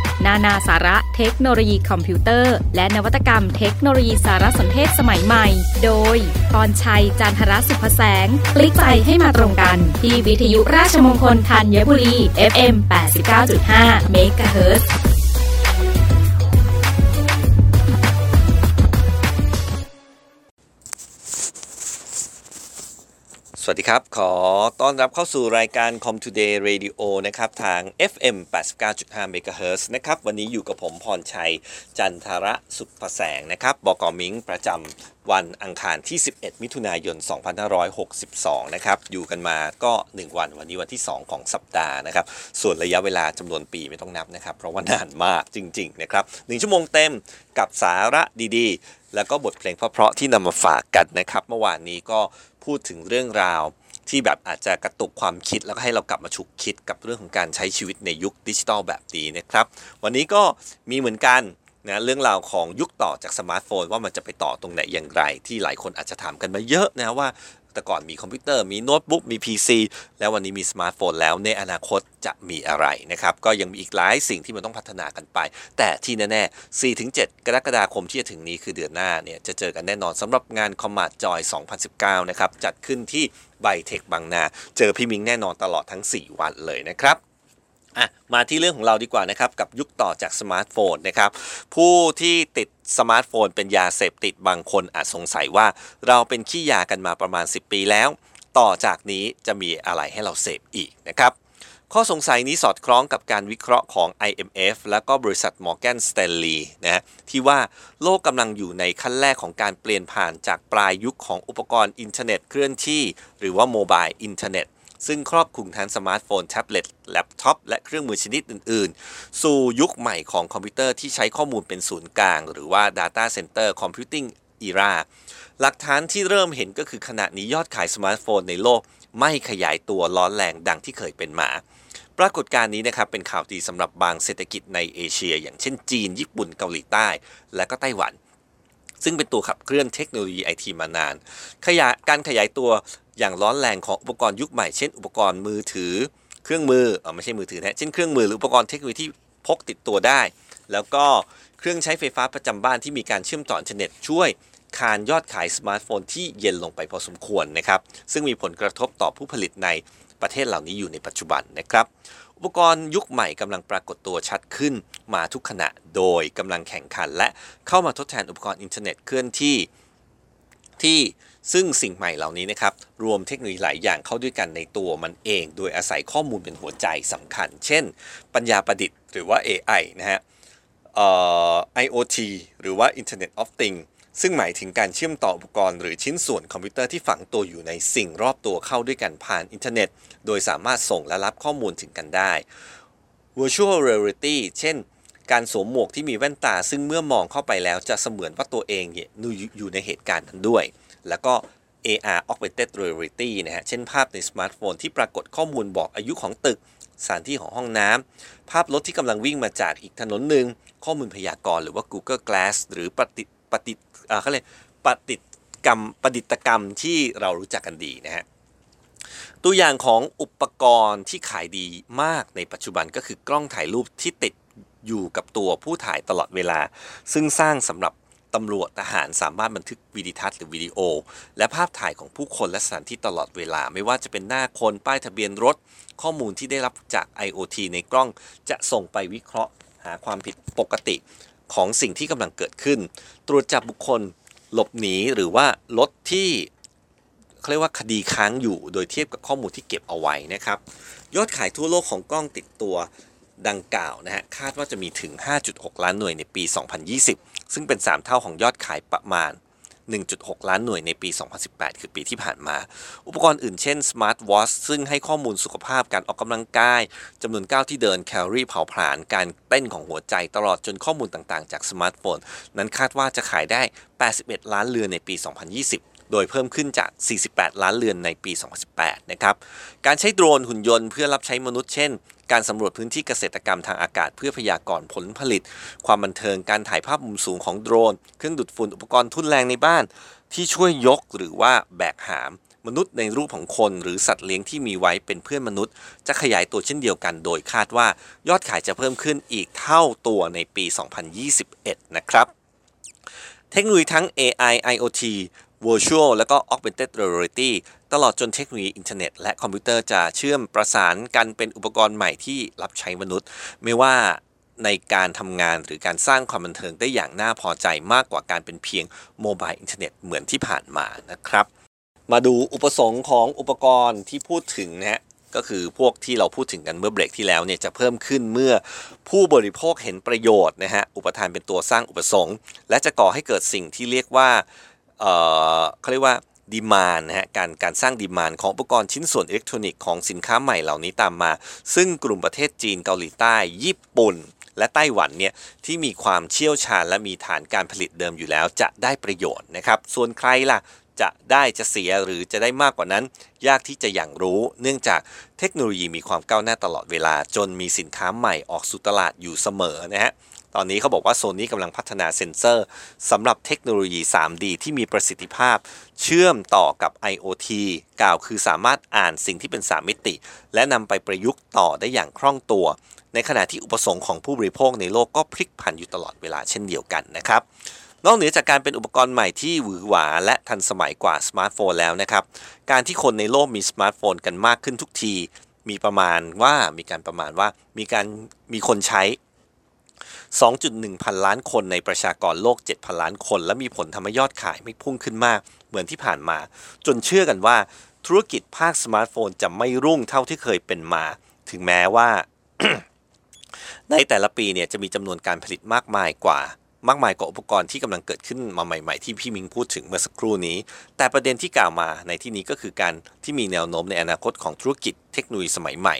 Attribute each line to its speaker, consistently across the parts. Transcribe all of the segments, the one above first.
Speaker 1: นานาสาระเทคโนโลยีคอมพิวเตอร์ และนวัตกรรมเทคโนโลยีสารสนเทศสมัยใหม่ โดยพรชัยจันทรสุภแสง คลิกใจให้มาตรงกัน ที่วิทยุราชมงคลธัญบุรี FM 89.5 MHz
Speaker 2: วัสดีครับ ขอต้อนรับเข้าสู่รายการ Com Today Radio นะครับ ทาง FM 89.5 MHz นะครับ วันนี้อยู่กับผมพรชัย จันทระสุภแสงนะครับ บกมิงประจำวันอังคารที่ 11 มิถุนายน 2562 นะครับ อยู่กันมาก็ 1 วัน วันนี้วันที่ 2 ของสัปดาห์นะครับ ส่วนระยะเวลาจำนวนปีไม่ต้องนับนะครับ เพราะว่านานมากจริง ๆ นะครับ 1 ชั่วโมงเต็มกับสาระดีๆ แล้วก็บทเพลงเพราะๆที่นำมาฝากกันนะครับ เมื่อวานนี้ก็ พูดถึงเรื่องราวที่แบบอาจจะกระตุกความคิดแล้วก็ให้เรากลับมาฉุกคิดกับเรื่องของการใช้ชีวิตในยุคดิจิทัลแบบนี้นะครับ วันนี้ก็มีเหมือนกันนะเรื่องราวของยุคต่อจากสมาร์ทโฟนว่ามันจะไปต่อตรงไหนอย่างไร ที่หลายคนอาจจะถามกันมาเยอะนะว่า แต่ก่อนมีคอมพิวเตอร์มีโน้ตบุ๊กมี PC แล้ววันนี้มีสมาร์ทโฟนแล้วในอนาคตจะมีอะไรนะครับ ก็ยังมีอีกหลายสิ่งที่มันต้องพัฒนากันไป แต่ที่แน่ๆ 4-7 กรกฎาคมที่จะถึงนี้คือเดือนหน้าเนี่ย จะเจอกันแน่นอนสำหรับงาน Commart Joy 2019 นะครับ จัดขึ้นที่ไบเทคบางนา เจอพี่มิงแน่นอนตลอดทั้ง 4 วันเลยนะครับ อะมาที่เรื่องของเราดีกว่านะครับกับยุคต่อจากสมาร์ทโฟนนะครับผู้ที่ติดสมาร์ทโฟนเป็นยาเสพติดบางคนอาจสงสัยว่า เราเป็นขี้ยากันมาประมาณ 10 ปีแล้ว ต่อจากนี้จะมีอะไรให้เราเสพอีกนะครับข้อสงสัยนี้สอดคล้องกับการวิเคราะห์ของ IMF และก็บริษัท Morgan Stanley นะฮะที่ว่าโลกกำลังอยู่ในขั้นแรกของการเปลี่ยนผ่านจากปลายยุคของอุปกรณ์อินเทอร์เน็ตเคลื่อนที่ หรือว่า mobile internet ซึ่งครอบคลุมทั้งสมาร์ทโฟน แท็บเล็ต แล็ปท็อป และเครื่องมือชนิดอื่น ๆ สู่ยุคใหม่ของคอมพิวเตอร์ที่ใช้ข้อมูลเป็นศูนย์กลาง หรือว่า Data Center Computing Era หลักฐานที่เริ่มเห็นก็คือขณะนี้ยอดขายสมาร์ทโฟนในโลก ไม่ขยายตัวร้อนแรงดังที่เคยเป็นมาปรากฏการณ์นี้นะครับเป็นข่าวดีสำหรับบางเศรษฐกิจในเอเชีย อย่างเช่นจีน ญี่ปุ่นเกาหลีใต้ และก็ไต้หวัน ซึ่งเป็นตัวขับเคลื่อนเทคโนโลยีไอทีมานานขยายการขยายตัว อย่างร้อนแรงของอุปกรณ์ยุคใหม่ เช่น อุปกรณ์มือถือ เครื่องมือออไม่ใช่มือถือนะเช่นเครื่องมือหรืออุปกรณ์เทคโนโลยีที่พกติดตัวได้ แล้วก็เครื่องใช้ไฟฟ้าประจำบ้านที่มีการเชื่อมต่ออินเทอร์เน็ตช่วยคานยอดขายสมาร์ทโฟนที่เย็นลงไปพอสมควรนะครับ ซึ่งมีผลกระทบต่อผู้ผลิตในประเทศเหล่านี้อยู่ในปัจจุบันนะครับ อุปกรณ์ยุคใหม่กำลังปรากฏตัวชัดขึ้นมาทุกขณะโดยกำลังแข่งขันและเข้ามาทดแทนอุปกรณ์อินเทอร์เน็ตเคลื่อนที่ที่ ซึ่งสิ่งใหม่เหล่านี้นะครับรวมเทคโนโลยีหลายอย่างเข้าด้วยกันในตัวมันเอง โดยอาศัยข้อมูลเป็นหัวใจสำคัญ เช่น ปัญญาประดิษฐ์หรือว่า AI นะฮะเอ่อ IoT หรือว่า Internet of Things ซึ่งหมายถึงการเชื่อมต่ออุปกรณ์หรือชิ้นส่วนคอมพิวเตอร์ที่ฝังตัวอยู่ในสิ่งรอบตัวเข้าด้วยกันผ่านอินเทอร์เน็ต โดยสามารถส่งและรับข้อมูลถึงกันได้ Virtual Reality เช่น การสวมหมวกที่มีแว่นตา ซึ่งเมื่อมองเข้าไปแล้วจะเสมือนว่าตัวเองอยู่ในเหตุการณ์นั้นด้วย แล้วก็ AR Augmented Reality นะฮะ เช่นภาพในสมาร์ทโฟนที่ปรากฏข้อมูลบอกอายุของตึก สถานที่ของห้องน้ำ ภาพรถที่กำลังวิ่งมาจากอีกถนนหนึ่ง ข้อมูลพยากรณ์หรือว่า Google Glass หรือปฏิปฏิอ่าเขาเรียกปฏิกรรมประดิษฐกรรมที่เรารู้จักกันดีนะฮะตัวอย่างของอุปกรณ์ที่ขายดีมากในปัจจุบันก็คือกล้องถ่ายรูปที่ติดอยู่กับตัวผู้ถ่ายตลอดเวลา ซึ่งสร้างสำหรับ ตำรวจทหารสามารถบันทึกวิดีทัศน์หรือวิดีโอ และภาพถ่ายของผู้คนและสถานที่ตลอดเวลา ไม่ว่าจะเป็นหน้าคนป้ายทะเบียนรถ ข้อมูลที่ได้รับจาก IoT ในกล้องจะส่งไปวิเคราะห์หาความผิดปกติของสิ่งที่กำลังเกิดขึ้น ตรวจจับบุคคลหลบหนีหรือว่ารถที่เขาเรียกว่าคดีค้างอยู่ โดยเทียบกับข้อมูลที่เก็บเอาไว้นะครับ ยอดขายทั่วโลกของกล้องติดตัวดังกล่าวนะฮะคาดว่าจะมีถึง 5.6 ล้านหน่วยในปี 2020 ซึ่งเป็น 3 เท่าของยอดขายประมาณ 1.6 ล้านหน่วยในปี 2018 คือปีที่ผ่านมา อุปกรณ์อื่นเช่น Smart Watch ซึ่งให้ข้อมูลสุขภาพการออกกำลังกายจำนวนก้าวที่เดินแคลอรี่เผาผลาญการเต้นของหัวใจตลอดจนข้อมูลต่างๆ จากสมาร์ทโฟน นั้นคาดว่าจะขายได้ 81 ล้านเรือนในปี 2020 โดยเพิ่มขึ้นจาก 48 ล้านเรือนในปี 2018 นะครับ การใช้โดรนหุ่นยนต์เพื่อรับใช้มนุษย์เช่น การสำรวจพื้นที่เกษตรกรรมทางอากาศเพื่อพยากรณ์ผลผลิต ความบันเทิง การถ่ายภาพมุมสูงของโดรน เครื่องดูดฝุ่น อุปกรณ์ทุ่นแรงในบ้าน ที่ช่วยยกหรือว่าแบกหาม มนุษย์ในรูปของคนหรือสัตว์เลี้ยงที่มีไว้เป็นเพื่อนมนุษย์ จะขยายตัวเช่นเดียวกัน โดยคาดว่ายอดขายจะเพิ่มขึ้นอีกเท่าตัวในปี 2021 นะครับเทคโนโลยีทั้ง AI IoT Virtual และก็ Augmented Reality ตลอดจนเทคโนโลยีอินเทอร์เน็ตและคอมพิวเตอร์จะเชื่อมประสานกันเป็นอุปกรณ์ใหม่ที่รับใช้มนุษย์ ไม่ว่าในการทำงานหรือการสร้างความบันเทิงได้อย่างน่าพอใจมากกว่าการเป็นเพียง mobile internet เหมือนที่ผ่านมานะครับ มาดูอุปสงค์ของอุปกรณ์ที่พูดถึงนะฮะก็คือพวกที่เราพูดถึงกันเมื่อเบรกที่แล้วเนี่ยจะเพิ่มขึ้นเมื่อผู้บริโภคเห็นประโยชน์นะฮะอุปทานเป็นตัวสร้างอุปสงค์ และจะก่อให้เกิดสิ่งที่เรียกว่า เขาเรียกว่า demand นะฮะการการสร้าง demand ของอุปกรณ์ชิ้นส่วนอิเล็กทรอนิกส์ของสินค้าใหม่เหล่านี้ตามมา ซึ่งกลุ่มประเทศจีนเกาหลีใต้ ญี่ปุ่น และไต้หวันเนี่ยที่มีความเชี่ยวชาญและมีฐานการผลิตเดิมอยู่แล้วจะได้ประโยชน์นะครับ ส่วนใครล่ะจะได้จะเสียหรือจะได้มากกว่านั้น ยากที่จะอย่างรู้ เนื่องจากเทคโนโลยีมีความก้าวหน้าตลอดเวลา จนมีสินค้าใหม่ออกสู่ตลาดอยู่เสมอนะฮะ ตอนนี้เขาบอกว่าโซนี่กำลังพัฒนาเซ็นเซอร์สำหรับเทคโนโลยี 3D ที่มีประสิทธิภาพ เชื่อมต่อกับ IoT กล่าวคือสามารถอ่านสิ่งที่เป็น 3 มิติ และนำไปประยุกต์ต่อได้อย่างคล่องตัว ในขณะที่อุปสงค์ของผู้บริโภคในโลกก็พลิกผันอยู่ตลอดเวลาเช่นเดียวกันนะครับนอกเหนือจากการเป็นอุปกรณ์ใหม่ที่หวือหวาและทันสมัยกว่าสมาร์ทโฟนแล้วนะครับ การที่คนในโลกมีสมาร์ทโฟนกันมากขึ้นทุกที มีประมาณว่ามีการประมาณว่ามีการมีคนใช้ 2.1 พันล้านคนในประชากรโลก 7,000 ล้านคน และมีผลทำให้ยอดขายไม่พุ่งขึ้นมาก เหมือนที่ผ่านมา จนเชื่อกันว่า ธุรกิจภาคสมาร์ทโฟนจะไม่รุ่งเท่าที่เคยเป็นมา ถึงแม้ว่า ในแต่ละปีเนี่ยจะมีจำนวนการผลิตมากมายกว่ามากมายกว่าอุปกรณ์ที่กำลังเกิดขึ้นมาใหม่ ๆ ที่พี่มิงพูดถึงเมื่อสักครู่นี้ แต่ประเด็นที่กล่าวมาในที่นี้ก็คือการที่มีแนวโน้มในอนาคตของธุรกิจเทคโนโลยีสมัยใหม่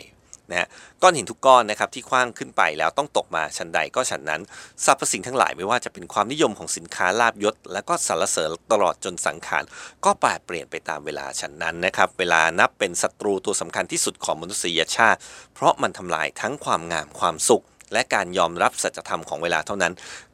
Speaker 2: นะฮะก้อนหินทุกก้อนนะครับที่คว้างขึ้นไปแล้วต้องตกมาชั้นใดก็ชั้นนั้นสรรพสิ่งทั้งหลายไม่ว่าจะเป็นความนิยมของสินค้าลาบยศ และก็สรรเสริญตลอดจนสังขารก็แปรเปลี่ยนไปตามเวลาฉันนั้นนะครับเวลานับเป็นศัตรูตัวสำคัญที่สุดของมนุษยชาติ เพราะมันทำลายทั้งความงามความสุขและการยอมรับสัจธรรมของเวลาเท่านั้น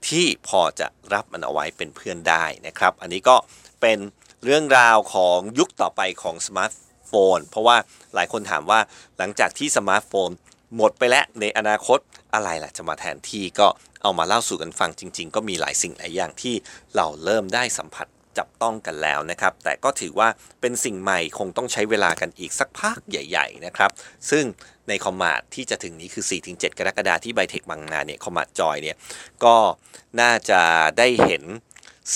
Speaker 2: ที่พอจะรับมันเอาไว้เป็นเพื่อนได้นะครับ อันนี้ก็เป็นเรื่องราวของยุคต่อไปของสมาร์ท โฟน เพราะว่าหลายคนถามว่าหลังจากที่สมาร์ทโฟนหมดไปแล้วในอนาคตอะไรล่ะจะมาแทนที่ก็เอามาเล่าสู่กันฟังจริง ๆ ก็มีหลายสิ่งหลายอย่างที่เราเริ่มได้สัมผัสจับต้องกันแล้วนะครับ แต่ก็ถือว่าเป็นสิ่งใหม่คงต้องใช้เวลากันอีกสักพักใหญ่ ๆ นะครับ ซึ่งในคอมมาดที่จะถึงนี้คือ 4-7 กรกฎาคมที่ไบเทคบางนาเนี่ยคอมมาดจอยเนี่ยก็น่าจะได้เห็น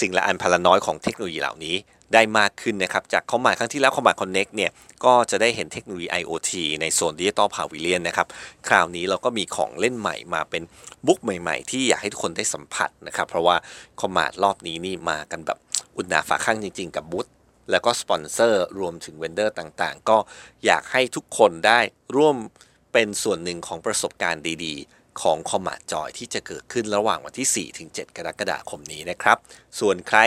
Speaker 2: สิ่งละอันพลน้อยของเทคโนโลยีเหล่านี้ ได้มากขึ้นนะครับ จากคอมมาดครั้งที่แล้วคอมมาดคอนเน็กเนี่ยก็จะได้เห็นเทคโนโลยี IoT ในโซน Digital Pavilion นะครับ คราวนี้เราก็มีของเล่นใหม่มาเป็นบูธใหม่ๆ ที่อยากให้ทุกคนได้สัมผัสนะครับ เพราะว่า Commart รอบนี้นี่มากันแบบอุ่นหนาฝาคั่งจริงๆ กับบูธแล้วก็สปอนเซอร์รวมถึง vendor ต่างๆ ก็อยากให้ทุกคนได้ร่วมเป็นส่วนหนึ่งของประสบการณ์ดีๆ ของ Commart Joy ที่จะเกิดขึ้นระหว่างวันที่4-7กรกฎาคมนี้นะครับ ส่วนใคร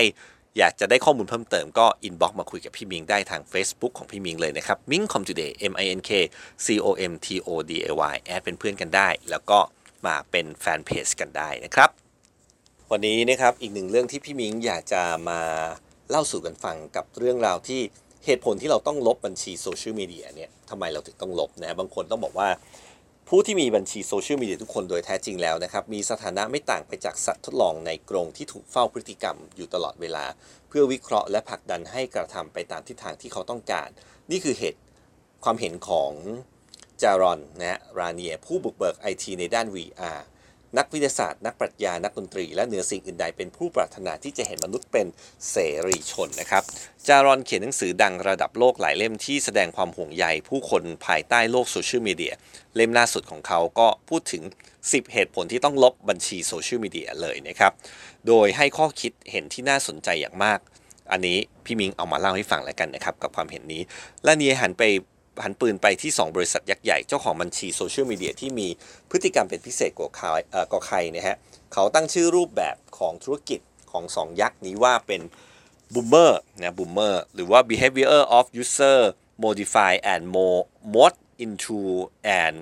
Speaker 2: อยากจะได้ข้อมูลเพิ่มเติมก็ inbox มาคุยกับพี่มิงได้ทาง Facebook ของพี่มิงเลยนะครับมิง Comtoday M I N K C O M T O D A Y add เป็นเพื่อนกันได้ แล้วก็มาเป็นแฟนเพจกันได้นะครับ วันนี้นะครับอีกหนึ่งเรื่องที่พี่มิงอยากจะมาเล่าสู่กันฟังกับเรื่องราวที่เหตุผลที่เราต้องลบบัญชีโซเชียลมีเดียเนี่ยทำไมเราถึงต้องลบนะบางคนต้องบอกว่า ผู้ที่มีบัญชีโซเชียลมีเดียทุกคนโดยแท้จริงแล้วนะครับ มีสถานะไม่ต่างไปจากสัตว์ทดลองในกรงที่ถูกเฝ้าพฤติกรรมอยู่ตลอดเวลา เพื่อวิเคราะห์และผลักดันให้กระทำไปตามทิศทางที่เขาต้องการ นี่คือเหตุความเห็นของจารอนนะฮะราเนียผู้บุกเบิกไอทีในด้าน VR นักวิทยาศาสตร์ นักปรัชญา นักดนตรี และเหนือสิ่งอื่นใดเป็นผู้ปรารถนาที่จะเห็นมนุษย์เป็นเสรีชนนะครับ จารอนเขียนหนังสือดังระดับโลกหลายเล่มที่แสดงความห่วงใยผู้คนภายใต้โลกโซเชียลมีเดีย เล่มล่าสุดของเขาก็พูดถึง 10 เหตุผลที่ต้องลบบัญชีโซเชียลมีเดียเลยนะครับ โดยให้ข้อคิดเห็นที่น่าสนใจอย่างมาก อันนี้พี่มิงเอามาเล่าให้ฟังแล้วกันนะครับกับความเห็นนี้ Lanier หันไป หันปืนไปที่ 2 บริษัทยักษ์ใหญ่เจ้าของบัญชีโซเชียลมีเดียที่มีพฤติกรรมเป็นพิเศษกว่าใครเอ่อกว่าใครนะฮะเขาตั้งชื่อรูปแบบของธุรกิจของ 2 ยักษ์นี้ว่าเป็น BUMMER นะ BUMMER หรือว่า behavior of user modified and made into an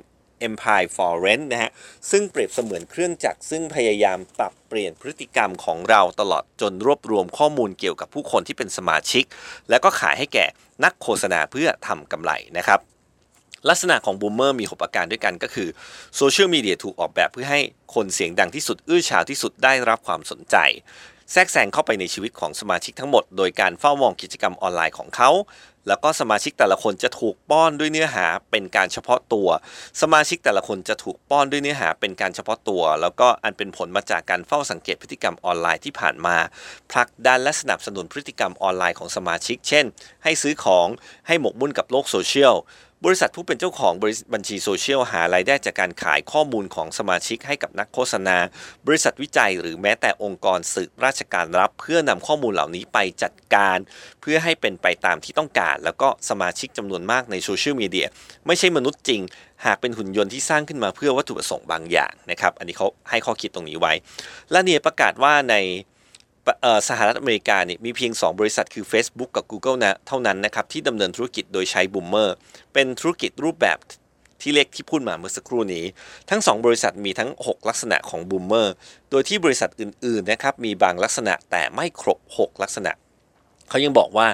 Speaker 2: empire for rent นะฮะ ซึ่งเปรียบเสมือนเครื่องจักรซึ่งพยายามปรับเปลี่ยนพฤติกรรมของเราตลอดจนรวบรวมข้อมูลเกี่ยวกับผู้คนที่เป็นสมาชิก แล้วก็ขายให้แก่นักโฆษณาเพื่อทำกำไรนะครับ ลักษณะของบูมเมอร์มี 6 ประการด้วยกันก็คือโซเชียลมีเดียถูกออกแบบเพื่อให้คนเสียงดังที่สุด อื้อฉาวที่สุดได้รับความสนใจแทรกแซงเข้าไปในชีวิตของสมาชิกทั้งหมด โดยการเฝ้ามองกิจกรรมออนไลน์ของเขา แล้วก็สมาชิกแต่ละคนจะถูกป้อนด้วยเนื้อหาเป็นการเฉพาะตัว สมาชิกแต่ละคนจะถูกป้อนด้วยเนื้อหาเป็นการเฉพาะตัว แล้วก็อันเป็นผลมาจากการเฝ้าสังเกตพฤติกรรมออนไลน์ที่ผ่านมาผลักดันและสนับสนุนพฤติกรรมออนไลน์ของสมาชิก เช่น ให้ซื้อของให้หมกมุ่นกับโลกโซเชียล บริษัทผู้เป็นเจ้าของบริบัญชีโซเชียลหารายได้จากการขายข้อมูลของสมาชิกให้กับนักโฆษณา บริษัทวิจัยหรือแม้แต่องค์กรสืบราชการรับ เพื่อนำข้อมูลเหล่านี้ไปจัดการ เพื่อให้เป็นไปตามที่ต้องการ แล้วก็สมาชิกจำนวนมากในโซเชียลมีเดียไม่ใช่มนุษย์จริง หากเป็นหุ่นยนต์ที่สร้างขึ้นมาเพื่อวัตถุประสงค์บางอย่างนะครับ อันนี้เขาให้ข้อคิดตรงนี้ไว้ Lanier ประกาศว่าใน สหรัฐอเมริกาเนี่ยมีเพียง 2 บริษัทคือ Facebook กับ Google นะเท่านั้นนะครับที่ดำเนินธุรกิจโดยใช้ BUMMER เป็นธุรกิจรูปแบบที่เลขที่พูดมาเมื่อสักครู่นี้ ทั้ง 2 บริษัทมีทั้ง 6 ลักษณะของ BUMMER โดยที่บริษัทอื่นๆนะครับมีบางลักษณะแต่ไม่ครบ 6 ลักษณะเขายังบอกว่า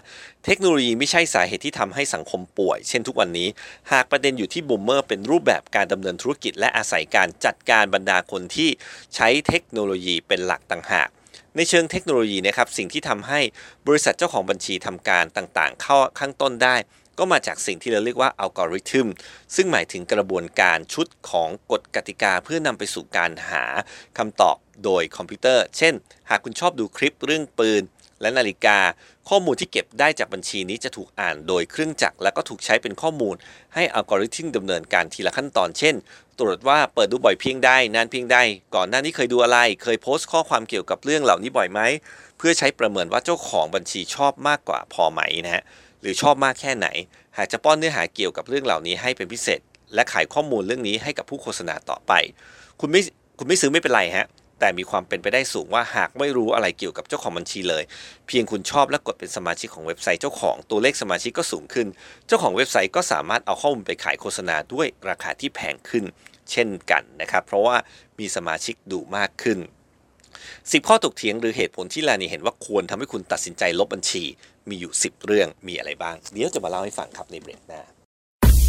Speaker 2: เทคโนโลยีไม่ใช่สาเหตุที่ทำให้สังคมป่วย เช่นทุกวันนี้ หากประเด็นอยู่ที่ BUMMER เป็นรูปแบบการดำเนินธุรกิจ และอาศัยการจัดการบรรดาคนที่ใช้เทคโนโลยีเป็นหลักต่างหาก ในเชิงเทคโนโลยีนะครับสิ่งที่ทำให้บริษัทเจ้าของบัญชีทำการต่างๆ เข้าข้างต้นได้ ก็มาจากสิ่งที่เราเรียกว่าอัลกอริทึมซึ่งหมายถึงกระบวนการชุดของกฎกติกาเพื่อนำไปสู่การหาคำตอบโดยคอมพิวเตอร์ เช่น หากคุณชอบดูคลิปเรื่องปืน และนาฬิกา ข้อมูลที่เก็บได้จากบัญชีนี้จะถูกอ่านโดยเครื่องจักร แล้วก็ถูกใช้เป็นข้อมูล ให้อัลกอริทึมดำเนินการทีละขั้นตอน เช่น ตรวจว่าเปิดดูบ่อยเพียงใดนานเพียงใดก่อนหน้านี้เคยดูอะไร เคยโพสต์ข้อความเกี่ยวกับเรื่องเหล่านี้บ่อยไหม เพื่อใช้ประเมินว่าเจ้าของบัญชีชอบมากกว่าพอไหมนะฮะ หรือชอบมากแค่ไหน หากจะป้อนเนื้อหาเกี่ยวกับเรื่องเหล่านี้ให้เป็นพิเศษ และขายข้อมูลเรื่องนี้ให้กับผู้โฆษณาต่อไป คุณไม่คุณไม่ซื้อไม่เป็นไรฮะ แต่มีความเป็นไปได้สูงว่าหากไม่รู้อะไรเกี่ยวกับเจ้าของบัญชีเลย เพียงคุณชอบและกดเป็นสมาชิกของเว็บไซต์เจ้าของตัวเลขสมาชิกก็สูงขึ้น เจ้าของเว็บไซต์ก็สามารถเอาข้อมูลไปขายโฆษณาด้วยราคาที่แพงขึ้น เช่นกันนะครับ เพราะว่ามีสมาชิกดูมากขึ้น10ข้อตกเถียงหรือเหตุผลที่ลานีเห็นว่าควรทำให้คุณตัดสินใจลบบัญชี มีอยู่ 10 เรื่องมีอะไรบ้าง เดี๋ยวจะมาเล่าให้ฟังครับในเบรกหน้า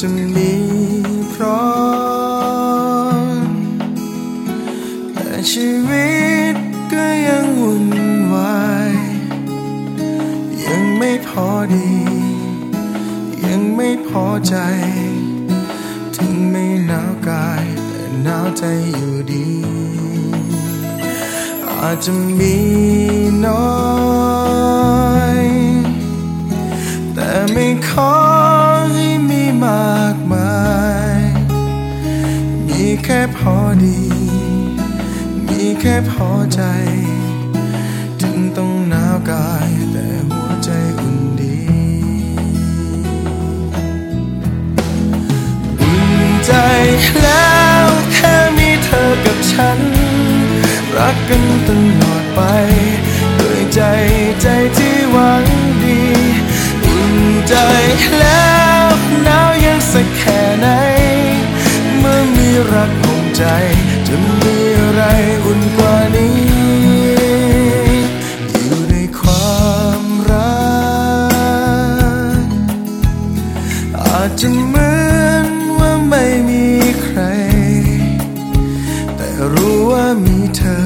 Speaker 3: จะมีพราะแต่ชีวิตก็ยังวุ่นวายยังไม่พอดี ยังไม่พอใจ ถึงไม่หนาวกายแต่หนาวใจอยู่ดี อาจจะมีน้อย แต่ไม่ขอ แค่พอดี มีแค่พอใจ ถึงต้องหนาวกายแต่หัวใจอุ่นดี อุ่นใจแล้วแค่มีเธอกับฉัน รักกันตลอดไป ด้วยใจใจที่หวังดี อุ่นใจแล้วหนาวย็นสักแค่ไหน รักของใจ จะมีอะไรอุ่นกว่านี้ อยู่ในความรัก อาจจะเหมือนว่าไม่มีใคร แต่รู้ว่ามีเธอ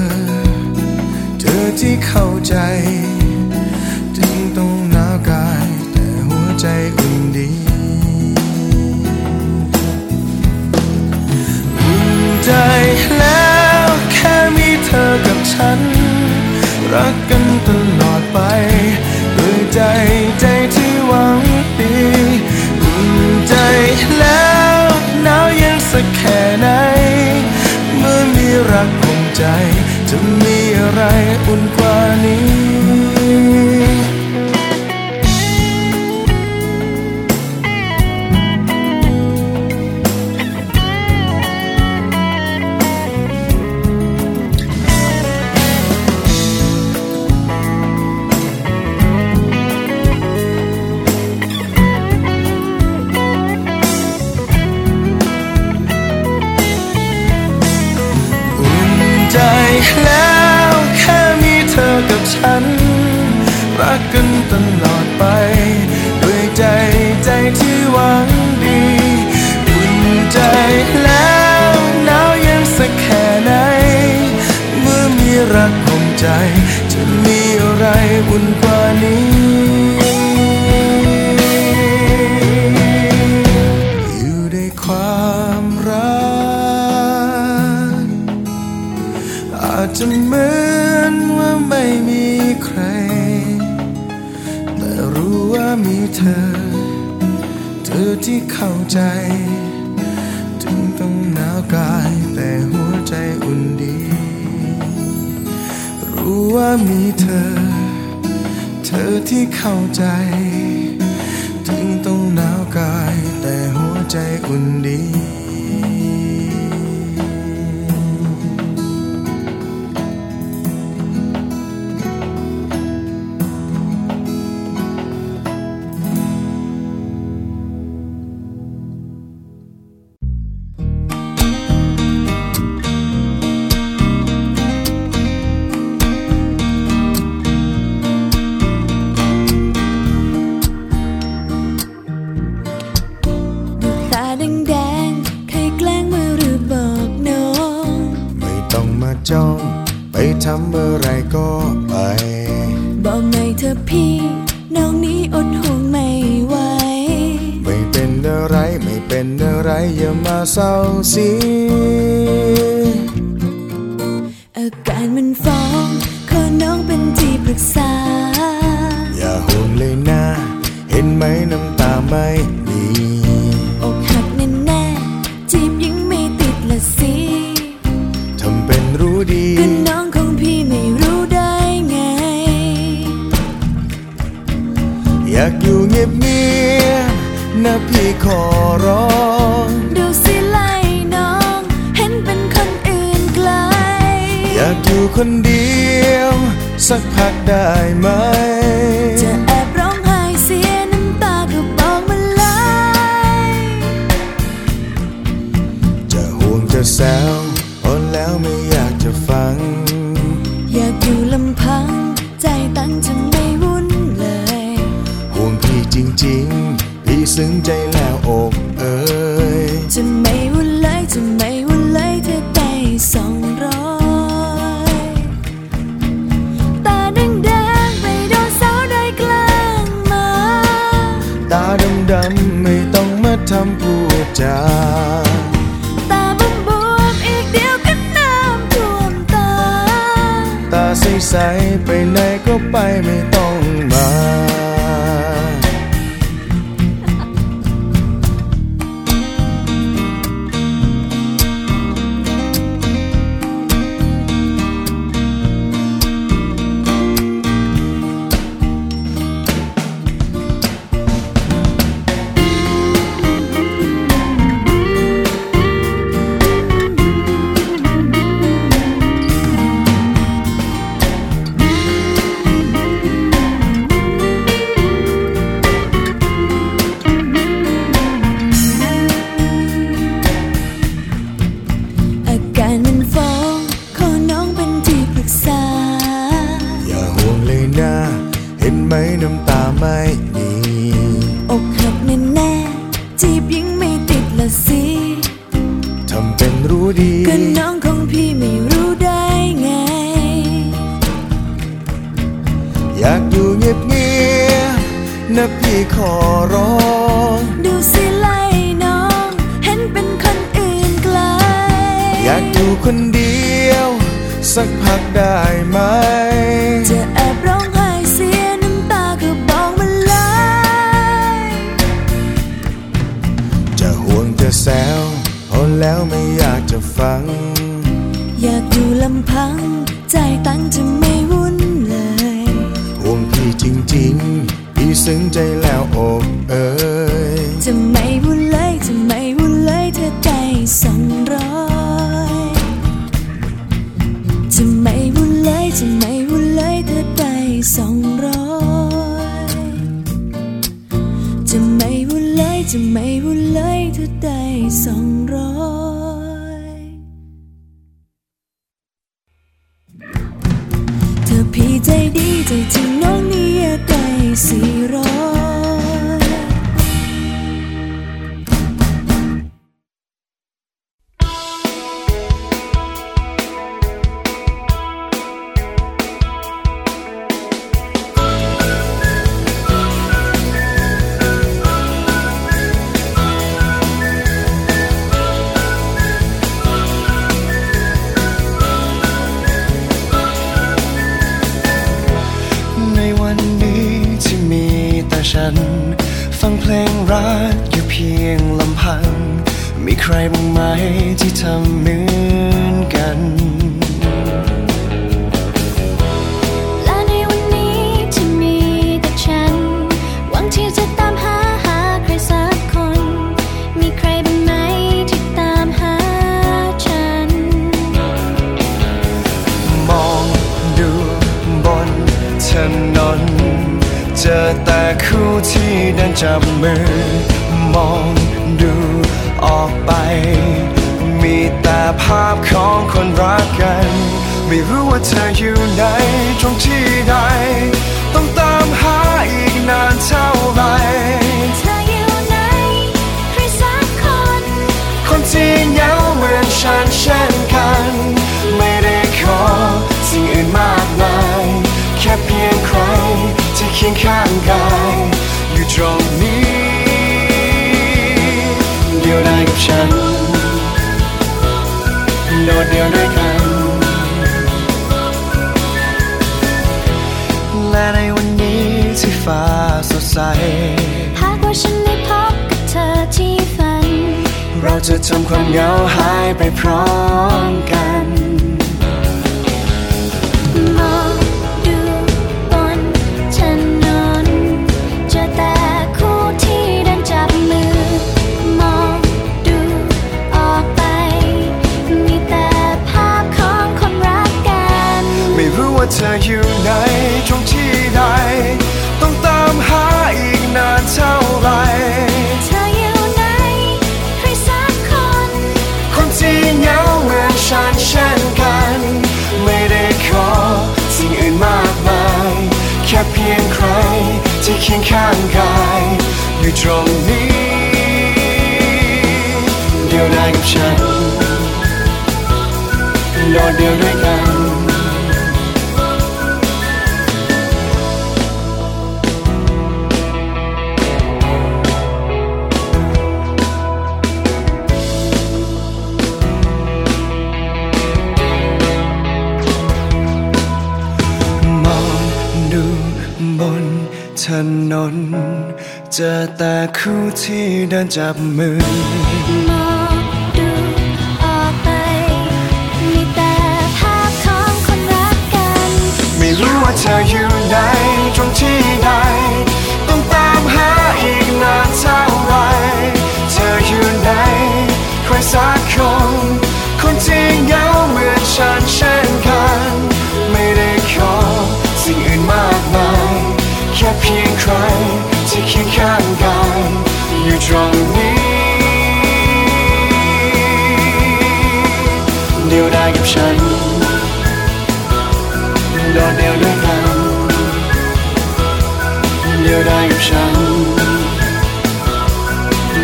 Speaker 3: เธอที่เข้าใจถึงต้องหนาวกายแต่หัวใจอุ่น รักกันตลอดไปด้วยใจใจที่หวังดีอุ่นใจแล้วหนาวเย็นสักแค่ไหน เมื่อมีรักคงใจ จะมีอะไรอุ่น มีเธอ เธอที่เข้าใจ ถึงต้องหนาวกายแต่หัวใจอุ่นดี จะ
Speaker 4: แซ
Speaker 3: วพอแล้วไม่อยากจะฟัง
Speaker 4: อยากอยู่ลำพัง ใจตั้งจะไม่วุ่นเลย
Speaker 3: ห่วงพี่จริง ๆ พี่ซึ้งใจแล้วอกเอ่ย
Speaker 4: จะไม่วุ่นเลยจะไม่วุ่นเลยเธอได้สองร้อยตาแดงๆไปโดนเสาได้แกล้งมา
Speaker 3: ตาดำๆไม่ต้องมาทำพูดจา ใสไปไหนก็ไปไม่ต้อง
Speaker 4: ร้องดูสิไล่น้อง เห็นเป็นคนอื่นไกล
Speaker 3: อยากอยู่คนเดียว สักพักได้ไหม
Speaker 4: จะแอบร้องไห้เสียน้ำตาก็บอกมาเลย
Speaker 3: จะห่วงจะแซวพอแล้วไม่อยากจะฟัง
Speaker 4: อยากอยู่ลำพัง ใจตั้งจะไม่วุ่นเลย
Speaker 3: ห่วงพี่จริงๆ พี่ซึ้งใจแล้วอก เอ่ย
Speaker 4: จะไม่วุ่นเลยจะไม่วุ่นเลยเธอใจสองร้อยจะไม่วุ่นเลยจะไม่วุ่นเลยเธอใจสองร้อยจะไม่วุ่นเลยจะไม่วุ่นเลยเธอใจสอ
Speaker 5: ง
Speaker 6: จับมือมองดูออกไป มีแต่ภาพของคนรักกัน ไม่รู้ว่าเธออยู่ไหนตรงที่ใด ต้องตามหาอีกนานเท่าไหร่
Speaker 5: เธออยู่ไหนใครสักคน
Speaker 6: คนที่เหงาเหมือนฉันเช่นกัน ไม่ได้ขอสิ่งอื่นมากมาย แค่เพียงใครที่เคียงข้างกา เดียวด้วยกัน และในวันนี้ที่ฟ้าสดใส
Speaker 5: หากว่าฉันได้พบกับเธอที่ฝัน
Speaker 6: เราจะทำความเหงาหายไปพร้อมกัน
Speaker 5: เธ
Speaker 6: ออยู่ไหนตรงที่ใด ต้องตามหาอีกนานเท่าไหร
Speaker 5: เธออยู่ไหนใครสักคน
Speaker 6: คนที่เหงาเหมือนฉันเช่นกัน ไม่ได้ขอสิ่งอื่นมากมาย แค่เพียงใครที่เคียงข้างกาย อยู่ตรงนี้ เดียวดายกับฉันโดดเดียวด้วย จอแต่คู่ที่เดินจับมือ
Speaker 5: มองดูออกไป มีแต่ภาพของคนรักกัน
Speaker 6: ไม่รู้ว่าเธออยู่ไหนตรงที่ใด ต้องตามหาอีกนานเท่าไร เธออยู่ไหนใครสักคน คนที่เหงาเหมือนฉันเช่นกัน ไม่ได้ขอสิ่งอื่นมากมาย แค่เพียงใคร ที่เคียงข้างกายอยู่ตรงนี้ เดียวดายกับฉัน โดดเดียวด้วยกันเดียวดายกับฉัน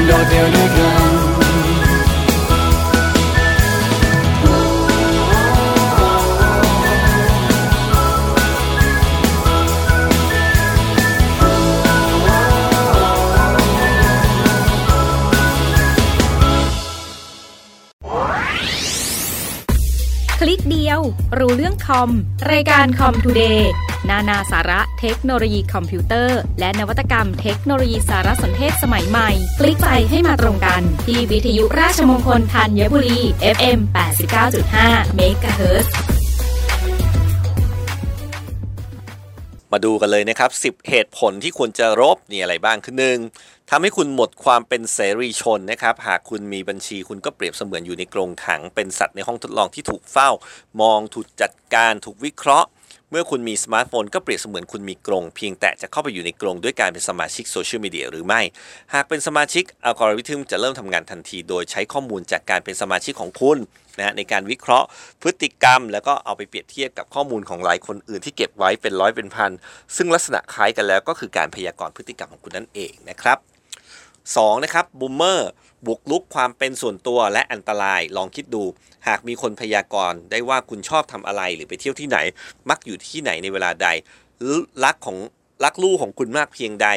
Speaker 6: โดดเดียวด้วยกัน
Speaker 1: ว รู้เรื่องคอม รายการ Comtoday นานาสาระเทคโนโลยีคอมพิวเตอร์ และนวัตกรรมเทคโนโลยีสารสนเทศสมัยใหม่ คลิกไปให้มาตรงกัน ที่วิทยุราชมงคลธัญบุรี FM 89.5 MHz
Speaker 2: มาดูกันเลยนะครับ 10 เหตุผลที่ควรจะลบนี่อะไรบ้างคือหนึ่ง ทำให้คุณหมดความเป็นเสรีชนนะครับ หากคุณมีบัญชีคุณก็เปรียบเสมือนอยู่ในกรงขัง เป็นสัตว์ในห้องทดลองที่ถูกเฝ้า มองถูกจัดการถูกวิเคราะห์ เมื่อคุณมีสมาร์ทโฟนก็เปรียบเสมือนคุณมีกรงเพียงแต่จะเข้าไปอยู่ในกรงด้วยการเป็นสมาชิกโซเชียลมีเดียหรือไม่ หากเป็นสมาชิกอัลกอริทึมจะเริ่มทำงานทันที โดยใช้ข้อมูลจากการเป็นสมาชิกของคุณนะฮะในการวิเคราะห์พฤติกรรม แล้วก็เอาไปเปรียบเทียบกับข้อมูลของหลายคนอื่นที่เก็บไว้เป็นร้อยเป็นพันซึ่งลักษณะคล้ายกันแล้วก็คือการพยากรณ์พฤติกรรมของคุณนั่นเองนะครับ 2. นะครับ BUMMERบุกลุกความเป็นส่วนตัวและอันตรายลองคิดดู หากมีคนพยากรณ์ได้ว่าคุณชอบทำอะไรหรือไปเที่ยวที่ไหน มักอยู่ที่ไหนในเวลาใดรักของรักลูกของคุณมากเพียงใด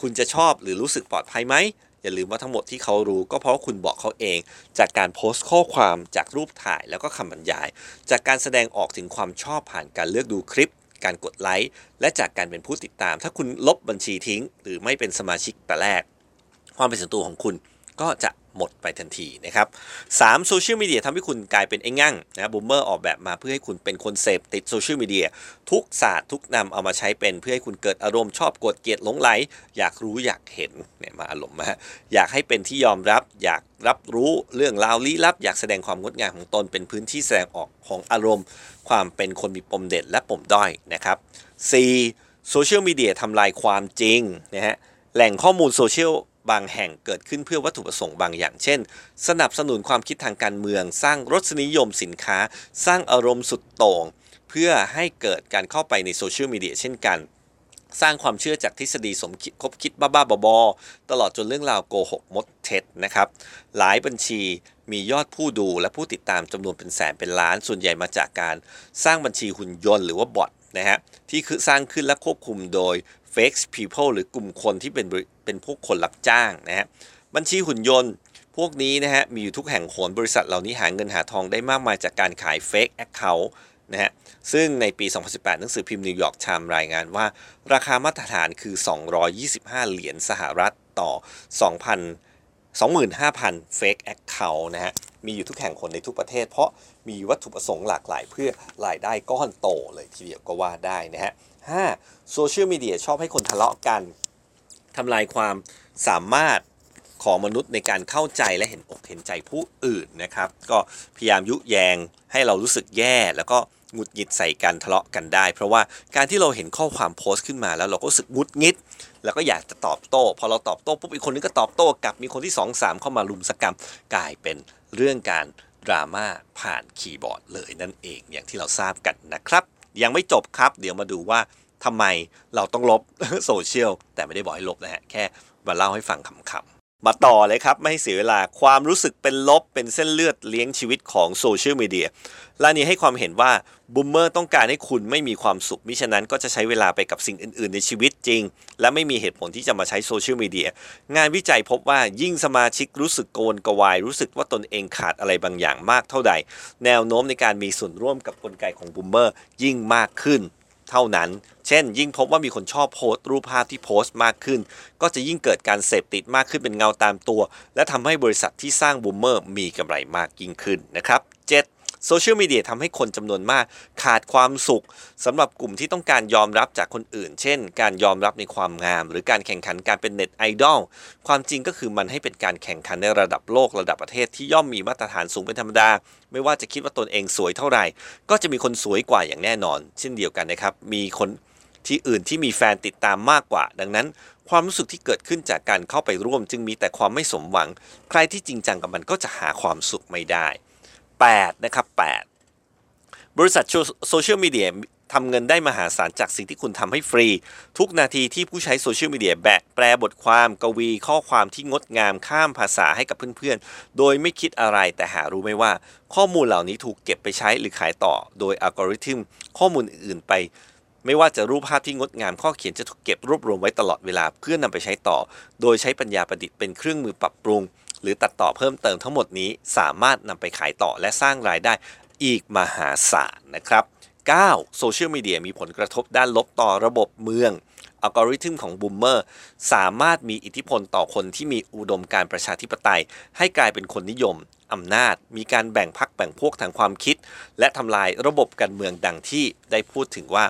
Speaker 2: คุณจะชอบหรือรู้สึกปลอดภัยไหมอย่าลืมว่าทั้งหมดที่เขารู้ก็เพราะว่าคุณบอกเขาเอง จากการโพสต์ข้อความจากรูปถ่ายแล้วก็คำบรรยาย จากการแสดงออกถึงความชอบผ่านการเลือกดูคลิป การกดไลค์และจากการเป็นผู้ติดตาม ถ้าคุณลบบัญชีทิ้ง หรือไม่เป็นสมาชิกแต่แรก ความเป็นส่วนตัวของคุณก็จะหมดไปทันทีนะครับ3โซเชียลมีเดียทำให้คุณกลายเป็นไอ้งั่งนะ BUMMER ออกแบบมาเพื่อให้คุณเป็นคนเสพติดโซเชียลมีเดียทุกศาสตร์ถูกนำเอามาใช้เป็น เพื่อให้คุณเกิดอารมณ์ชอบโกรธเกลียดหลงไหล อยากรู้อยากเห็นเนี่ยมาอารมณ์มาอยากให้เป็นที่ยอมรับ อยากรับรู้เรื่องราวลี้ลับ อยากแสดงความงดงามของตนเป็นพื้นที่แสดงออกของอารมณ์ ความเป็นคนมีปมเด่นและปมด้อยนะครับ 4. โซเชียลมีเดียทำลายความจริงนะฮะแหล่งข้อมูลโซเชียล บางแห่งเกิดขึ้นเพื่อวัตถุประสงค์บางอย่างเช่น สนับสนุนความคิดทางการเมือง สร้างรสนิยมสินค้า สร้างอารมณ์สุดโต่ง เพื่อให้เกิดการเข้าไปในโซเชียลมีเดียเช่นกัน สร้างความเชื่อจากทฤษฎีสมคิดคบคิดบ้าๆบอๆตลอดจนเรื่องราวโกหกมดเท็จนะครับ หลายบัญชีมียอดผู้ดูและผู้ติดตามจำนวนเป็นแสนเป็นล้าน ส่วนใหญ่มาจากการสร้างบัญชีหุ่นยนต์หรือว่าบอทนะฮะที่คือสร้างขึ้นและควบคุมโดย fake people หรือกลุ่มคนที่เป็นเป็นพวกคนรับจ้างนะฮะบัญชีหุ่นยนต์พวกนี้นะฮะมีอยู่ทุกแห่งหนบริษัทเหล่านี้หาเงินหาทองได้มากมายจากการขาย fake account นะฮะซึ่งในปี 2018 หนังสือพิมพ์นิวยอร์กไทม์รายงานว่า ราคามาตรฐานคือ 225 เหรียญสหรัฐต่อ 2,000 25,000 fake account นะฮะ มีอยู่ทุกแห่งคนในทุกประเทศ เพราะมีวัตถุประสงค์หลากหลายเพื่อรายได้ก้อนโตเลยทีเดียวก็ว่าได้นะฮะ 5. โซเชียลมีเดียชอบให้คนทะเลาะกันทำลายความสามารถของมนุษย์ในการเข้าใจและเห็นอกเห็นใจผู้อื่นนะครับ ก็พยายามยุแยงให้เรารู้สึกแย่ แล้วก็หงุดหงิดใส่กันทะเลาะกันได้ เพราะว่าการที่เราเห็นข้อความโพสต์ขึ้นมาแล้วเราก็รู้สึกหงุดหงิด แล้วก็อยากจะตอบโต้ พอเราตอบโต้ปุ๊บอีกคนนึงก็ตอบโต้กลับมีคนที่ 2 3 เข้ามาลุมสกรรม กลายเป็นเรื่องการดราม่าผ่านคีย์บอร์ดเลยนั่นเองอย่างที่เราทราบกันนะครับ ยังไม่จบครับ เดี๋ยวมาดูว่าทำไมเราต้องลบโซเชียลแต่ไม่ได้บอกให้ลบนะฮะแค่มาเล่าให้ฟังขำๆ มาต่อเลยครับ ไม่ให้เสียเวลาความรู้สึกเป็นลบเป็นเส้นเลือดเลี้ยงชีวิตของโซเชียลมีเดียลาเนียร์ให้ความเห็นว่า BUMMER ต้องการให้คุณไม่มีความสุขมิฉะนั้นก็จะใช้เวลาไปกับสิ่งอื่น ๆ ในชีวิตจริง และไม่มีเหตุผลที่จะมาใช้โซเชียลมีเดียงานวิจัยพบว่ายิ่งสมาชิกรู้สึกกระวนกระวาย รู้สึกว่าตนเองขาดอะไรบางอย่างมากเท่าใด แนวโน้มในการมีส่วนร่วมกับกลไกของ BUMMER ยิ่งมากขึ้น เท่านั้น เช่น ยิ่งพบว่ามีคนชอบโพสต์รูปภาพที่โพสต์มากขึ้น ก็จะยิ่งเกิดการเสพติดมากขึ้นเป็นเงาตามตัว และทำให้บริษัทที่สร้าง BUMMER มีกำไรมากยิ่งขึ้นนะครับ โซเชียลมีเดียทำให้คนจำนวนมากขาดความสุขสำหรับกลุ่มที่ต้องการยอมรับจากคนอื่น เช่น การยอมรับในความงาม หรือการแข่งขันการเป็นเน็ตไอดอลความจริงก็คือมันให้เป็นการแข่งขันในระดับโลกระดับประเทศที่ย่อมมีมาตรฐานสูงเป็นธรรมดา ไม่ว่าจะคิดว่าตนเองสวยเท่าไหร่ ก็จะมีคนสวยกว่าอย่างแน่นอน เช่นเดียวกันนะครับมีคนที่อื่นที่มีแฟนติดตามมากกว่า ดังนั้น ความรู้สึกที่เกิดขึ้นจากการเข้าไปร่วม จึงมีแต่ความไม่สมหวัง ใครที่จริงจังกับมันก็จะหาความสุขไม่ได้ 8 นะครับ 8 บริษัทโซเชียลมีเดียทำเงินได้มหาศาลจากสิ่งที่คุณทำให้ฟรี ทุกนาทีที่ผู้ใช้โซเชียลมีเดียแบะแปลบทความกวี ข้อความที่งดงามข้ามภาษาให้กับเพื่อนๆ โดยไม่คิดอะไรแต่หารู้ไหมว่า ข้อมูลเหล่านี้ถูกเก็บไปใช้หรือขายต่อ โดยอัลกอริทึมข้อมูลอื่นไป ไม่ว่าจะรูปภาพที่งดงามข้อเขียนจะถูกเก็บรวบรวมไว้ตลอดเวลาเพื่อนำไปใช้ต่อ โดยใช้ปัญญาประดิษฐ์เป็นเครื่องมือปรับปรุง หรือตัดต่อเพิ่มเติมทั้งหมดนี้สามารถนำไปขายต่อและสร้างรายได้อีกมหาศาลนะครับ 9. โซเชียลมีเดียมีผลกระทบด้านลบต่อระบบการเมืองอัลกอริทึมของ BUMMER สามารถมีอิทธิพลต่อคนที่มีอุดมการณ์ประชาธิปไตย ให้กลายเป็นคนนิยม อำนาจ มีการแบ่งพรรคแบ่งพวกทางความคิด และทำลายระบบการเมืองดังที่ได้พูดถึงว่า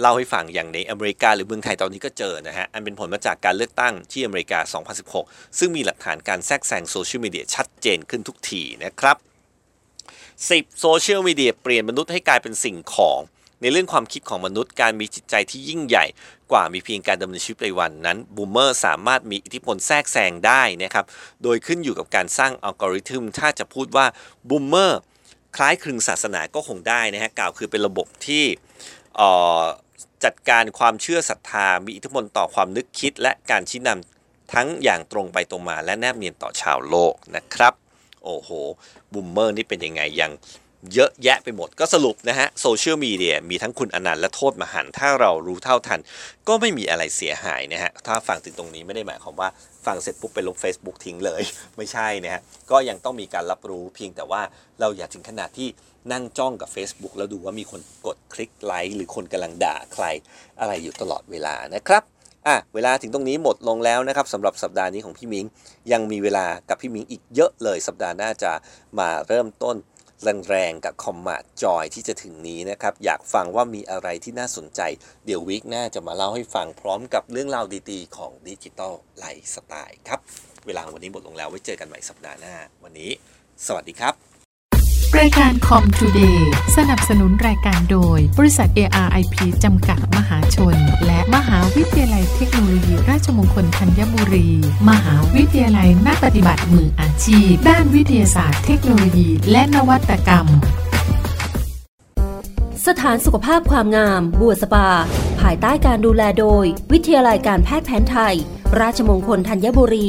Speaker 2: เล่าให้ฟังอย่างในอเมริกาหรือเมืองไทยตอนนี้ก็เจอนะฮะ อันเป็นผลมาจากการเลือกตั้งที่อเมริกา 2016 ซึ่งมีหลักฐานการแทรกแซงโซเชียลมีเดียชัดเจนขึ้นทุกทีนะครับ 10. โซเชียลมีเดียเปลี่ยนมนุษย์ให้กลายเป็นสิ่งของในเรื่องความคิดของมนุษย์การมีจิตใจที่ยิ่งใหญ่กว่ามีเพียงการดำเนินชีวิตในวันนั้น BUMMER สามารถมีอิทธิพลแทรกแซงได้นะครับ โดยขึ้นอยู่กับการสร้างอัลกอริทึม ถ้าจะพูดว่า BUMMER คล้ายคลึงศาสนาก็คงได้นะฮะกล่าวคือเป็นระบบที่ จัดการความเชื่อศรัทธา มีอิทธิพลต่อความนึกคิด และการชี้นำทั้งอย่างตรงไปตรงมา และแนบเนียนต่อชาวโลกนะครับ โอ้โห BUMMER นี่เป็นยังไงยังเยอะแยะไปหมดก็สรุปนะฮะโซเชียลมีเดียมีทั้งคุณอนันต์และโทษมหันต์ถ้าเรารู้เท่าทัน ก็ไม่มีอะไรเสียหายนะฮะ ถ้าฟังถึงตรงนี้ไม่ได้หมายความว่า ฟังเสร็จปุ๊บไปลบ Facebook ทิ้งเลย ไม่ใช่นะฮะก็ยังต้องมีการรับรู้เพียงแต่ว่าเราอย่าถึงขนาดที่นั่งจ้องกับ Facebook แล้วดูว่ามีคนกดคลิกไลค์หรือคนกำลังด่าใครอะไรอยู่ตลอดเวลานะครับอะเวลาถึงตรงนี้หมดลงแล้วนะครับสำหรับสัปดาห์นี้ของพี่มิงยังมีเวลากับพี่มิงอีกเยอะเลย สัปดาห์หน้าจะมาเริ่มต้น แรงๆกับ Commart Joy ที่จะถึงนี้นะครับ อยากฟังว่ามีอะไรที่น่าสนใจ เดี๋ยว week หน้าจะมาเล่าให้ฟังพร้อมกับเรื่องราวดีๆ ของดิจิตอลไลฟ์สไตล์ครับ เวลาวันนี้หมดลงแล้วไว้เจอกันใหม่สัปดาห์หน้า วันนี้ สวัสดีครับ
Speaker 7: รายการ Comtoday สนับสนุนรายการโดย บริษัท ARIP จำกัดมหาชน และมหาวิทยาลัยเทคโนโลยี ราชมงคลธัญบุรี มหาวิทยาลัยนักปฏิบัติมืออาชีพ ด้านวิทยาศาสตร์เทคโนโลยี และนวัตกรรม
Speaker 8: สถานสุขภาพความงาม บัวสปา ภายใต้การดูแลโดย วิทยาลัยการแพทย์แผนไทย ราชมงคลธัญบุรี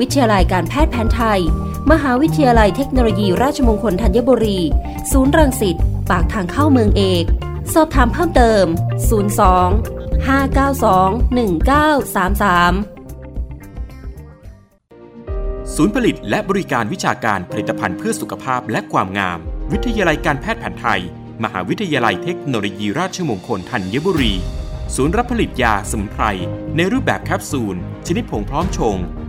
Speaker 8: วิทยาลัยการแพทย์แผนไทย มหาวิทยาลัยเทคโนโลยีราชมงคลธัญบุรี ศูนย์รังสิต ปากทางเข้าเมืองเอก สอบถามเพิ่มเติม 02 592 1933
Speaker 9: ศูนย์ผลิตและบริการวิชาการผลิตภัณฑ์เพื่อสุขภาพและความงาม วิทยาลัยการแพทย์แผนไทย มหาวิทยาลัยเทคโนโลยีราชมงคลธัญบุรี ศูนย์รับผลิตยาสมุนไพร ในรูปแบบแคปซูล ชนิดผงพร้อมชง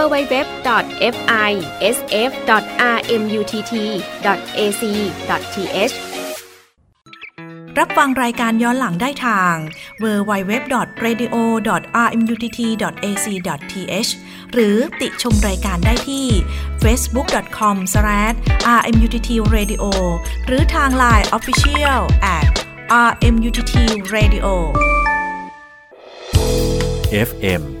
Speaker 10: www.fisf.rmutt.ac.th
Speaker 11: รับฟังรายการย้อนหลังได้ทาง www.radio.rmutt.ac.th หรือติชมรายการได้ที่ facebook.com/rmuttradio หรือทาง Line Official at rmuttradio
Speaker 12: FM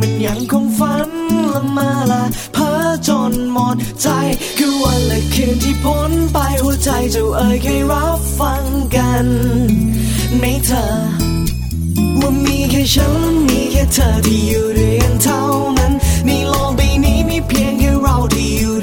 Speaker 3: มันยังคง
Speaker 13: ฝันละมาละเพ้อจนหมดใจ คือวันและคืนที่พ้นไปหัวใจเจ้าเอ่ยแค่รับฟังกันในเธอ ว่ามีแค่ฉันมีแค่เธอที่อยู่ด้วยกันเท่านั้นในโลกใบนี้มีเพียงแค่เราที่อยู่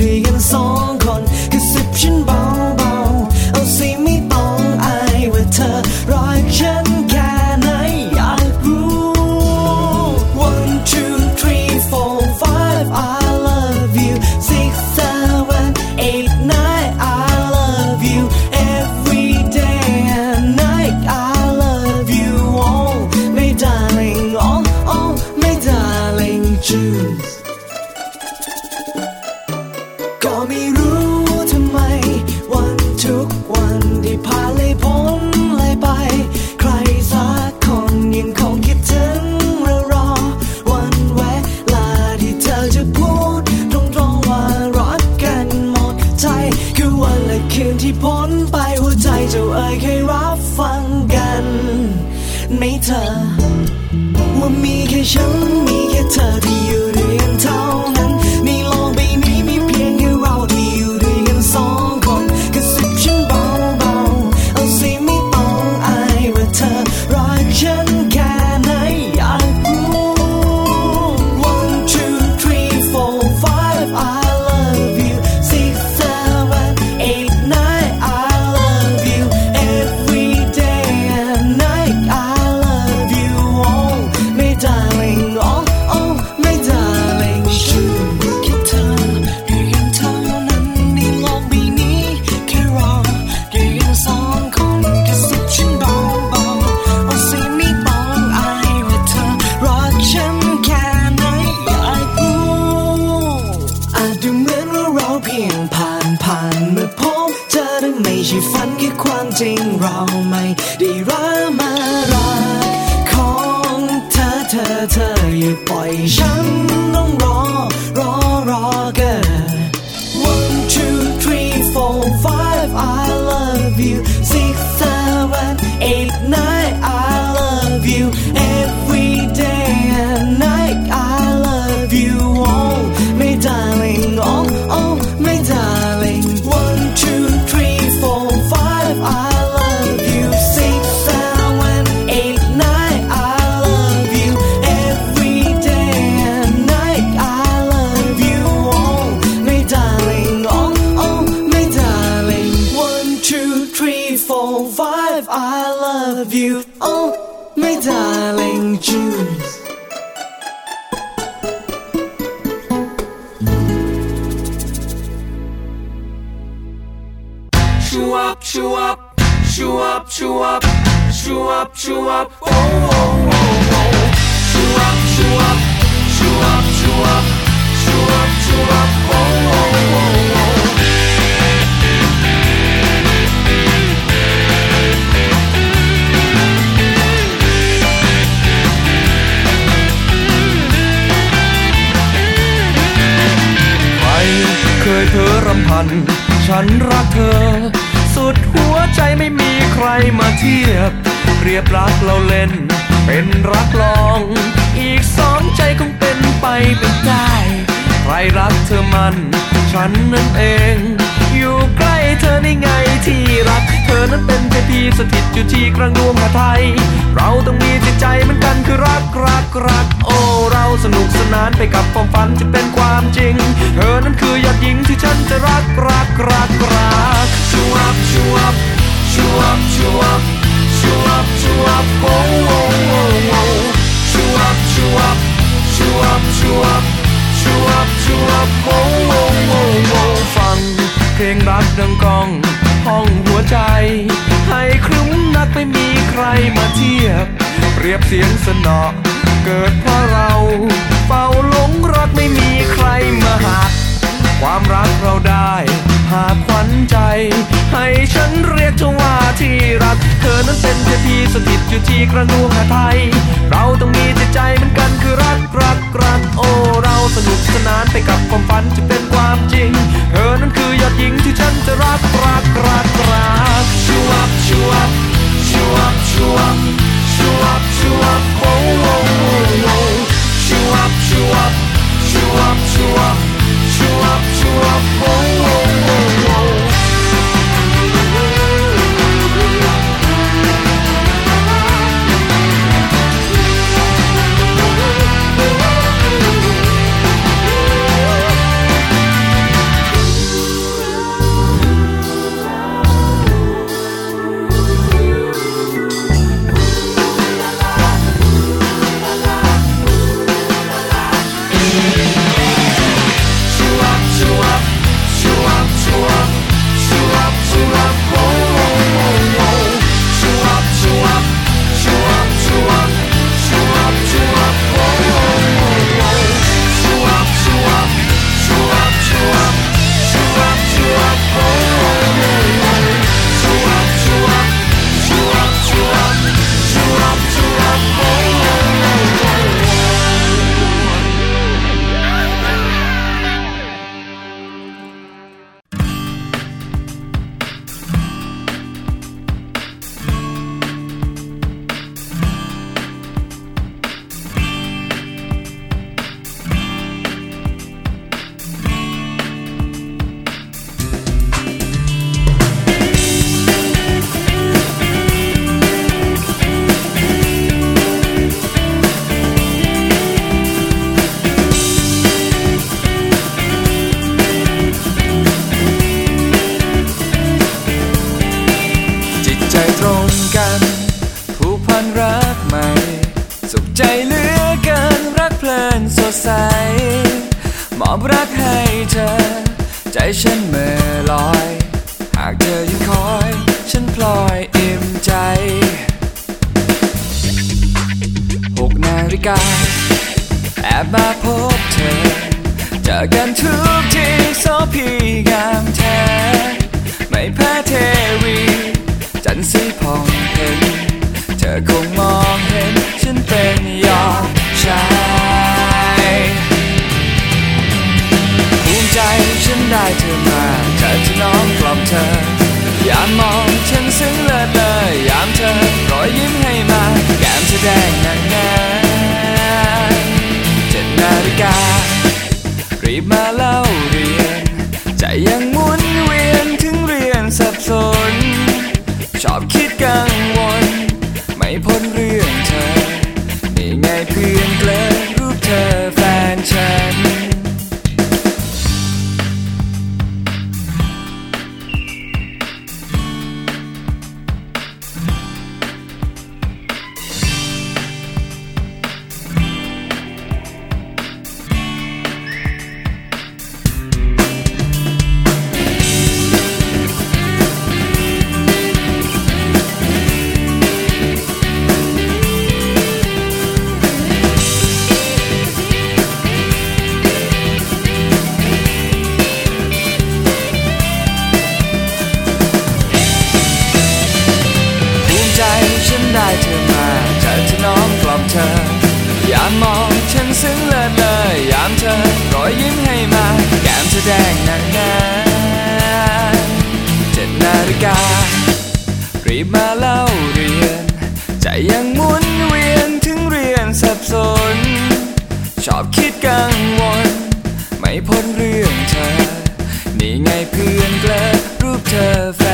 Speaker 13: ฉันรักเธอ สุดหัวใจไม่มีใครมาเทียบ เรียบรักเราเล่น เป็นรักลอง อีกสองใจคงเป็นไปเป็นได้ ใครรักเธอมัน ฉันนั่นเอง อยู่ใกล้เธอในไงที่รัก เธอนั้นเป็นเทพีสถิตอยู่ที่กลางดวงหาไทย เราต้องมีจิตใจเหมือนกันคือรักรักรัก โอ้เราสนุกสนานไปกับความฝันจะเป็นความจริง เธอนั้นคือยอดหญิงที่ฉันจะรักรักรักรัก
Speaker 14: ชูอัพชูอัพชูอัพชูอัพชูอัพชูอัพโอ้โอ้โอ้โอ้ชูอัพชูอัพชูอัพชูอัพชูอัพชูอัพโอ้โอ้โอ้โอ้
Speaker 13: ฟัง เพลงรักดังกองห้องหัวใจ ให้ครึ้มนักไม่มีใครมาเทียบ เปรียบเสียงสนอ เกิดเพราะเราเฝ้าหลงรักไม่มีใครมาหัก ความรักเราได้ ภาพขวัญใจ ให้ฉันเรียกเว่าที่รัก เธอนั้นเป็นเทพีสถิตอยู่ที่กระทรวงหาไทย เราต้องมีใจใจเหมือนกันคือรักรักรักโอ้เราสนุกสนานไปกับความฝันจะเป็นความจริง เธอนั้นคือยอดหญิงที่ฉันจะรักรักรักรัก
Speaker 14: ชูวับชู
Speaker 12: วับชูวับชูวับชูวับชูวั ใส มอบรักให้เธอ ใจฉันเมื่อลอย หากเธอยังคอย ฉันพลอยอิ่มใจหกนาฬิกา แอบมาพบเธอ เจอกันทุกทีโซพีงามแท้ ไม่แพ้เทวี จันทร์สีผ่องเพ็ญเธอคงมองเห็น ฉันเป็นยอดชาย ภูมิใจฉันได้เธอมาเธอจะน้อมกล่อมเธออย่ามองฉันซึ้งเลิศเลยยามเธอรอยยิ้มให้มาแก้มเธอแดงนางนานเจ็ดนาฬิกา รีบมาเล่าเรียน ใจยังหมุนเวียนถึงเรียนสับสน ชอบคิดกังวล ไม่พ้นเรื่องเธอนี่ไงเพื่อนเกลอ รู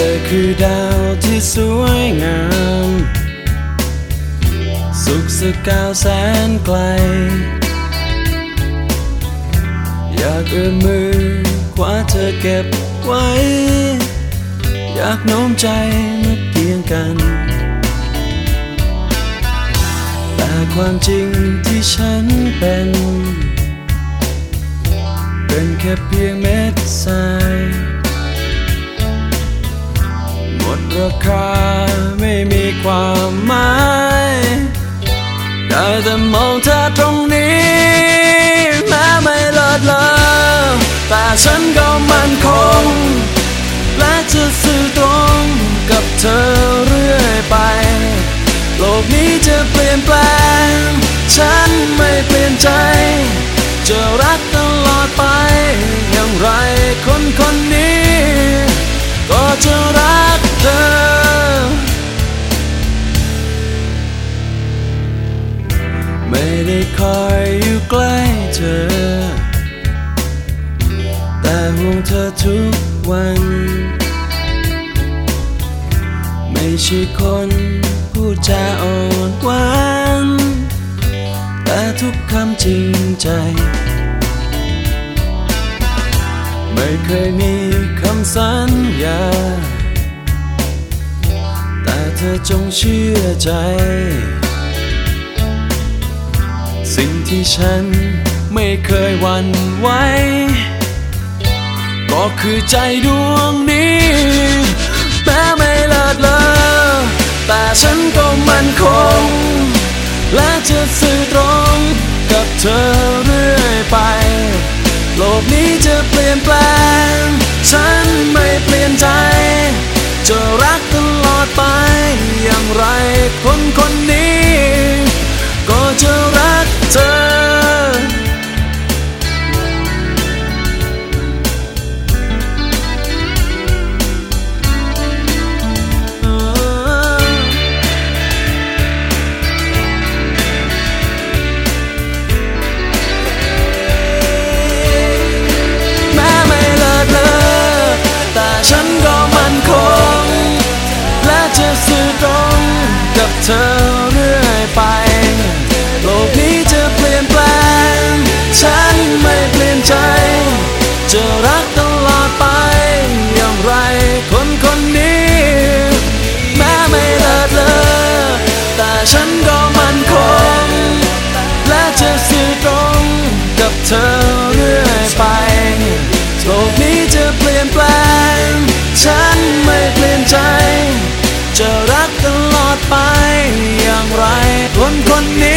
Speaker 12: ธอคือดาวที่สวยงาม สุขสกาวแสนไกล อยากเอื้อมมือคว้าเธอเก็บไว้ อยากโน้มใจมาเคียงกัน แต่ความจริงที่ฉันเป็น เป็นแค่เพียงเม็ดทราย
Speaker 15: ราคาไม่มีความหมายได้แต่มองเธอตรงนี้แม้ไม่เลิศเลอแต่ฉันก็มั่นคง และจะสื่อตรงกับเธอเรื่อยไป โลกนี้จะเปลี่ยนแปลง ฉันไม่เปลี่ยนใจ จะรักตลอดไป อย่างไรคนคนนี้ ก็จะรัก เธอไม่ได้คอยอยู่ใกล้เธอ แต่ห่วงเธอทุกวัน ไม่ใช่คนพูดจาอ่อนหวานแต่ทุกคำจริงใจ ไม่เคยมีคำสัญญา อจงเชื่อใจ สิ่งที่ฉันไม่เคยหวั่นไหวก็คือใจดวงนี้แม้ไม่เลิศเลอแต่ฉันก็มั่นคง และจะสื่อตรงกับเธอเรื่อยไป โลกนี้จะเปลี่ยนแปลง ฉันไม่เปลี่ยนใจ จะรักตลอดไปอย่างไรคนคนนี้ ก็จะรักเธอ เธอเรื่อยไป โลกนี้จะเปลี่ยนแปลง ฉันไม่เปลี่ยนใจ จะรักตลอดไป อย่างไรคนคนนี้ แม้ไม่เลิศเลอแต่ฉันก็มั่นคง และจะสื่อตรงกับเธอเรื่อยไปโลกนี้ con.